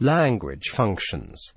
Language functions.